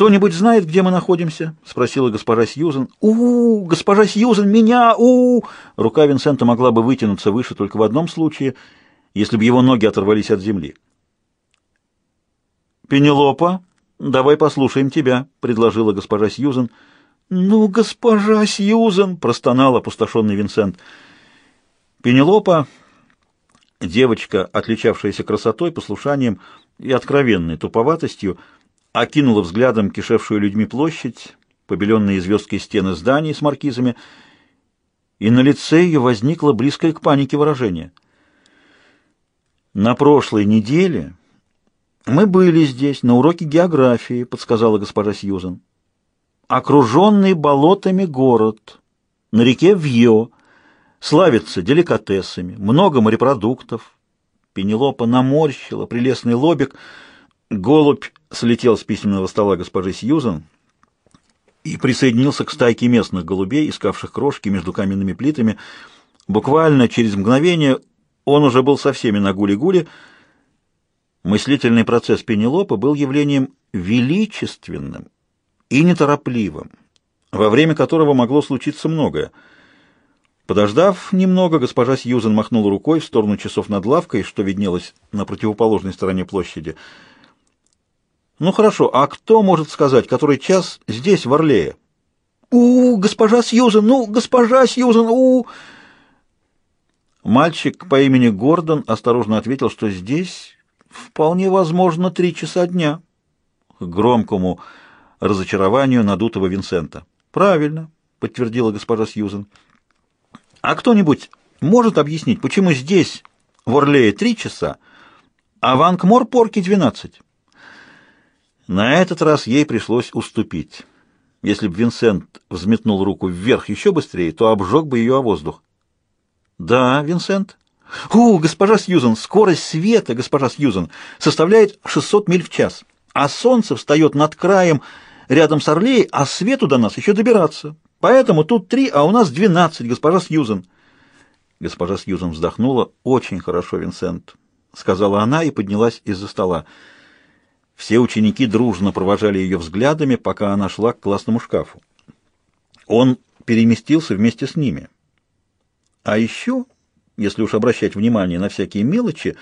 «Кто-нибудь знает, где мы находимся?» — спросила госпожа Сьюзен. у, -у госпожа Сьюзен, меня! у, -у Рука Винсента могла бы вытянуться выше только в одном случае, если бы его ноги оторвались от земли. «Пенелопа, давай послушаем тебя», — предложила госпожа Сьюзен. «Ну, госпожа Сьюзен!» — простонал опустошенный Винсент. Пенелопа, девочка, отличавшаяся красотой, послушанием и откровенной туповатостью, окинула взглядом кишевшую людьми площадь, побеленные звездкой стены зданий с маркизами, и на лице ее возникло близкое к панике выражение. «На прошлой неделе мы были здесь, на уроке географии», — подсказала госпожа Сьюзен. «Окруженный болотами город, на реке Вьё, славится деликатесами, много морепродуктов». Пенелопа наморщила прелестный лобик — Голубь слетел с письменного стола госпожи Сьюзан и присоединился к стайке местных голубей, искавших крошки между каменными плитами. Буквально через мгновение он уже был со всеми на гуле-гуле. Мыслительный процесс Пенелопы был явлением величественным и неторопливым, во время которого могло случиться многое. Подождав немного, госпожа Сьюзен махнула рукой в сторону часов над лавкой, что виднелось на противоположной стороне площади — ну хорошо, а кто может сказать, который час здесь, в Орлее? У, -у госпожа Сьюзен, ну, госпожа Сьюзен, у, -у Мальчик по имени Гордон осторожно ответил, что здесь вполне возможно три часа дня. К громкому разочарованию надутого Винсента. Правильно, подтвердила госпожа Сьюзен. А кто-нибудь может объяснить, почему здесь, в Орлее, три часа, а в Ангмор-Порке двенадцать? На этот раз ей пришлось уступить. Если бы Винсент взметнул руку вверх еще быстрее, то обжег бы ее о воздух. «Да, Винсент?» «У, госпожа Сьюзен, скорость света, госпожа Сьюзен, составляет 600 миль в час, а солнце встает над краем рядом с Орлеей, а свету до нас еще добираться. Поэтому тут три, а у нас двенадцать, госпожа Сьюзен». Госпожа Сьюзен вздохнула. «Очень хорошо, Винсент», — сказала она и поднялась из-за стола. Все ученики дружно провожали ее взглядами, пока она шла к классному шкафу. Он переместился вместе с ними. А еще, если уж обращать внимание на всякие мелочи,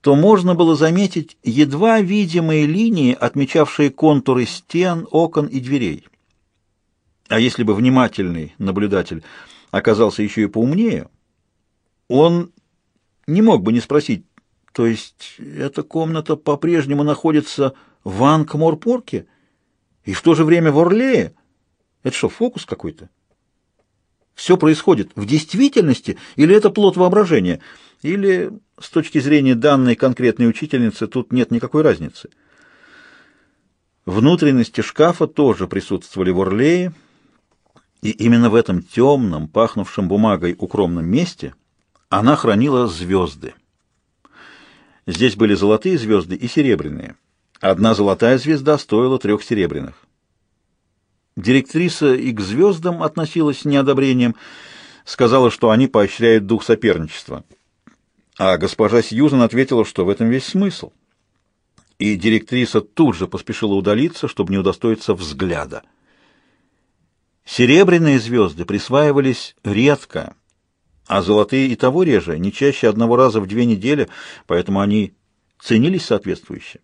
то можно было заметить едва видимые линии, отмечавшие контуры стен, окон и дверей. А если бы внимательный наблюдатель оказался еще и поумнее, он не мог бы не спросить, то есть эта комната по-прежнему находится в Анкморпорке и в то же время в Орлее? Это что, фокус какой-то? Все происходит в действительности или это плод воображения? Или, с точки зрения данной конкретной учительницы, тут нет никакой разницы? Внутренности шкафа тоже присутствовали в Орлее, и именно в этом темном, пахнувшем бумагой укромном месте она хранила звезды. Здесь были золотые звезды и серебряные. Одна золотая звезда стоила трех серебряных. Директриса и к звездам относилась с неодобрением, сказала, что они поощряют дух соперничества. А госпожа Сьюзан ответила, что в этом весь смысл. И директриса тут же поспешила удалиться, чтобы не удостоиться взгляда. Серебряные звезды присваивались редко, а золотые и того реже, не чаще одного раза в две недели, поэтому они ценились соответствующе.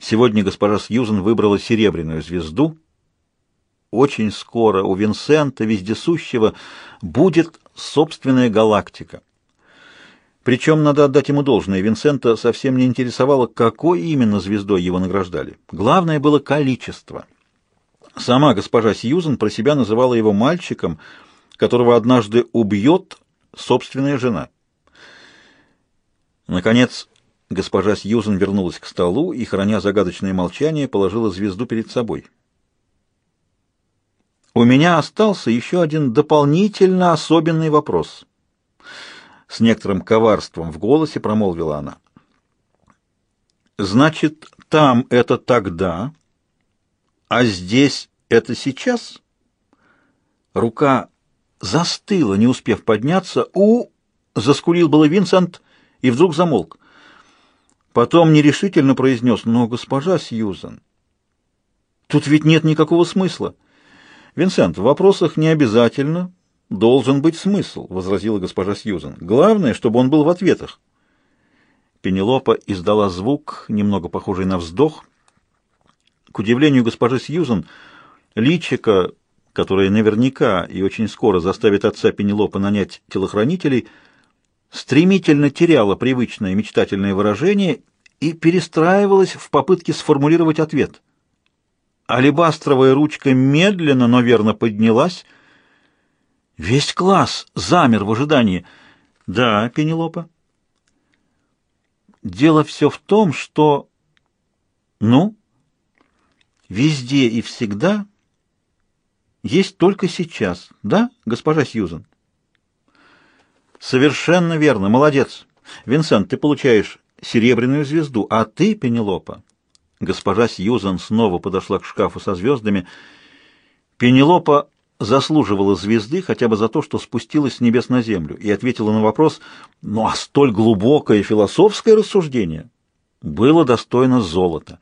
Сегодня госпожа Сьюзен выбрала серебряную звезду. Очень скоро у Винсента, вездесущего, будет собственная галактика. Причем, надо отдать ему должное, Винсента совсем не интересовало, какой именно звездой его награждали. Главное было количество. Сама госпожа Сьюзен про себя называла его мальчиком — которого однажды убьет собственная жена. Наконец, госпожа Сьюзен вернулась к столу и, храня загадочное молчание, положила звезду перед собой. «У меня остался еще один дополнительно особенный вопрос». С некоторым коварством в голосе промолвила она. «Значит, там это тогда, а здесь это сейчас?» Рука застыла, не успев подняться. «У!» — заскулил было Винсент и вдруг замолк. Потом нерешительно произнес, «Но, госпожа Сьюзан, Тут ведь нет никакого смысла. Винсент, в вопросах не обязательно должен быть смысл, возразила госпожа Сьюзен. Главное, чтобы он был в ответах. Пенелопа издала звук, немного похожий на вздох. К удивлению госпожи Сьюзен, личика, которая наверняка и очень скоро заставит отца Пенелопы нанять телохранителей, стремительно теряла привычное мечтательное выражение и перестраивалась в попытке сформулировать ответ. Алебастровая ручка медленно, но верно поднялась. Весь класс замер в ожидании. «Да, Пенелопа?» «Дело все в том, что...» «Ну?» «Везде и всегда есть только сейчас, да, госпожа Сьюзен?» «Совершенно верно, молодец. Винсент, ты получаешь серебряную звезду, а ты, Пенелопа...» Госпожа Сьюзан снова подошла к шкафу со звездами. Пенелопа заслуживала звезды хотя бы за то, что спустилась с небес на землю, и ответила на вопрос, ну а столь глубокое философское рассуждение было достойно золота.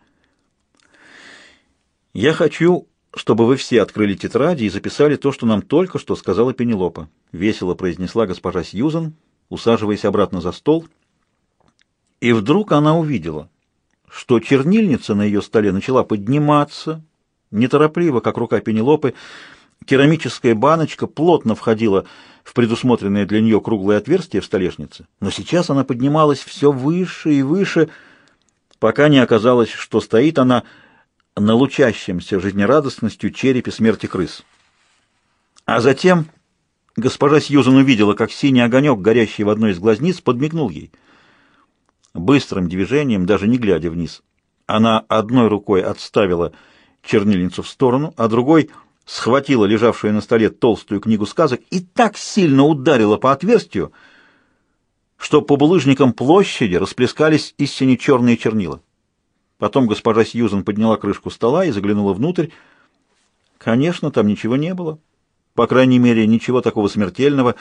«Я хочу, чтобы вы все открыли тетради и записали то, что нам только что сказала Пенелопа», — весело произнесла госпожа Сьюзан, усаживаясь обратно за стол. И вдруг она увидела — что чернильница на ее столе начала подниматься, неторопливо, как рука Пенелопы, керамическая баночка плотно входила в предусмотренное для нее круглое отверстие в столешнице, но сейчас она поднималась все выше и выше, пока не оказалось, что стоит она на лучащемся жизнерадостностью черепе смерти крыс. А затем госпожа Сьюзан увидела, как синий огонек, горящий в одной из глазниц, подмигнул ей — Быстрым движением, даже не глядя вниз, она одной рукой отставила чернильницу в сторону, а другой схватила лежавшую на столе толстую книгу сказок и так сильно ударила по отверстию, что по булыжникам площади расплескались истине черные чернила. Потом госпожа Сьюзен подняла крышку стола и заглянула внутрь. Конечно, там ничего не было. По крайней мере, ничего такого смертельного,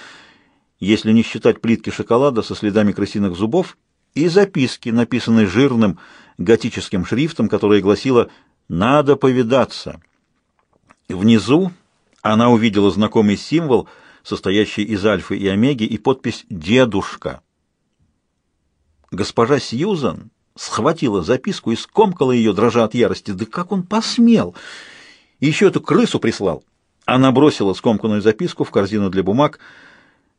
если не считать плитки шоколада со следами крысиных зубов и записки, написанной жирным готическим шрифтом, которая гласила «Надо повидаться». Внизу она увидела знакомый символ, состоящий из альфы и омеги, и подпись «Дедушка». Госпожа Сьюзан схватила записку и скомкала ее, дрожа от ярости. «Да как он посмел! И еще эту крысу прислал!» Она бросила скомканную записку в корзину для бумаг.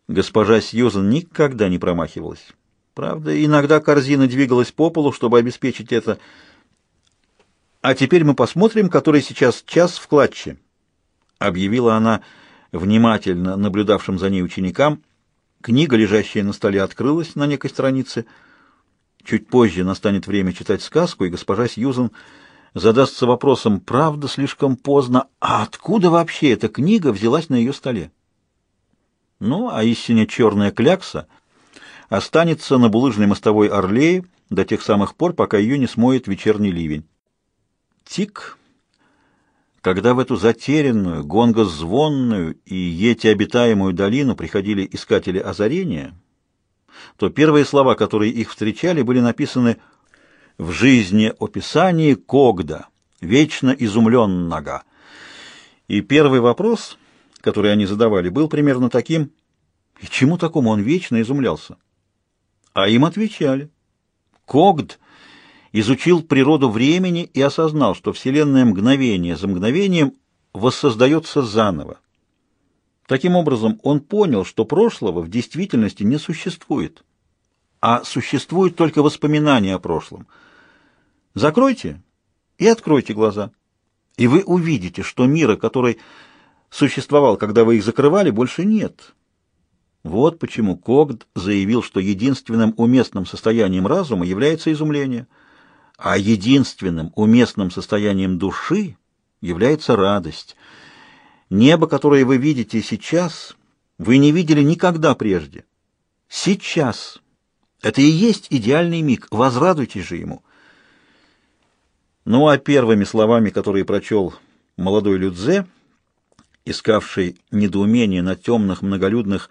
Госпожа Сьюзан никогда не промахивалась. Правда, иногда корзина двигалась по полу, чтобы обеспечить это. А теперь мы посмотрим, который сейчас час в клатче, объявила она внимательно наблюдавшим за ней ученикам. Книга, лежащая на столе, открылась на некой странице. Чуть позже настанет время читать сказку, и госпожа Сьюзен задастся вопросом, правда, слишком поздно, а откуда вообще эта книга взялась на ее столе? Ну, а истинно черная клякса — останется на булыжной мостовой Орлее до тех самых пор, пока ее не смоет вечерний ливень. Тик, когда в эту затерянную, гонгозвонную и ети-обитаемую долину приходили искатели озарения, то первые слова, которые их встречали, были написаны в жизни описании Когда, вечно изумленного. И первый вопрос, который они задавали, был примерно таким, и чему такому он вечно изумлялся? А им отвечали. Когд изучил природу времени и осознал, что Вселенная мгновение за мгновением воссоздается заново. Таким образом, он понял, что прошлого в действительности не существует, а существует только воспоминания о прошлом. Закройте и откройте глаза, и вы увидите, что мира, который существовал, когда вы их закрывали, больше нет. Вот почему Когд заявил, что единственным уместным состоянием разума является изумление, а единственным уместным состоянием души является радость. Небо, которое вы видите сейчас, вы не видели никогда прежде. Сейчас. Это и есть идеальный миг. Возрадуйтесь же ему. Ну а первыми словами, которые прочел молодой Людзе, искавший недоумение на темных многолюдных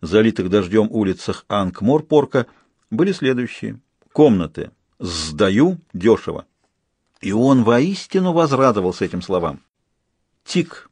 залитых дождем улицах Анкморпорка были следующие. Комнаты. Сдаю дешево. И он воистину возрадовался этим словам. Тик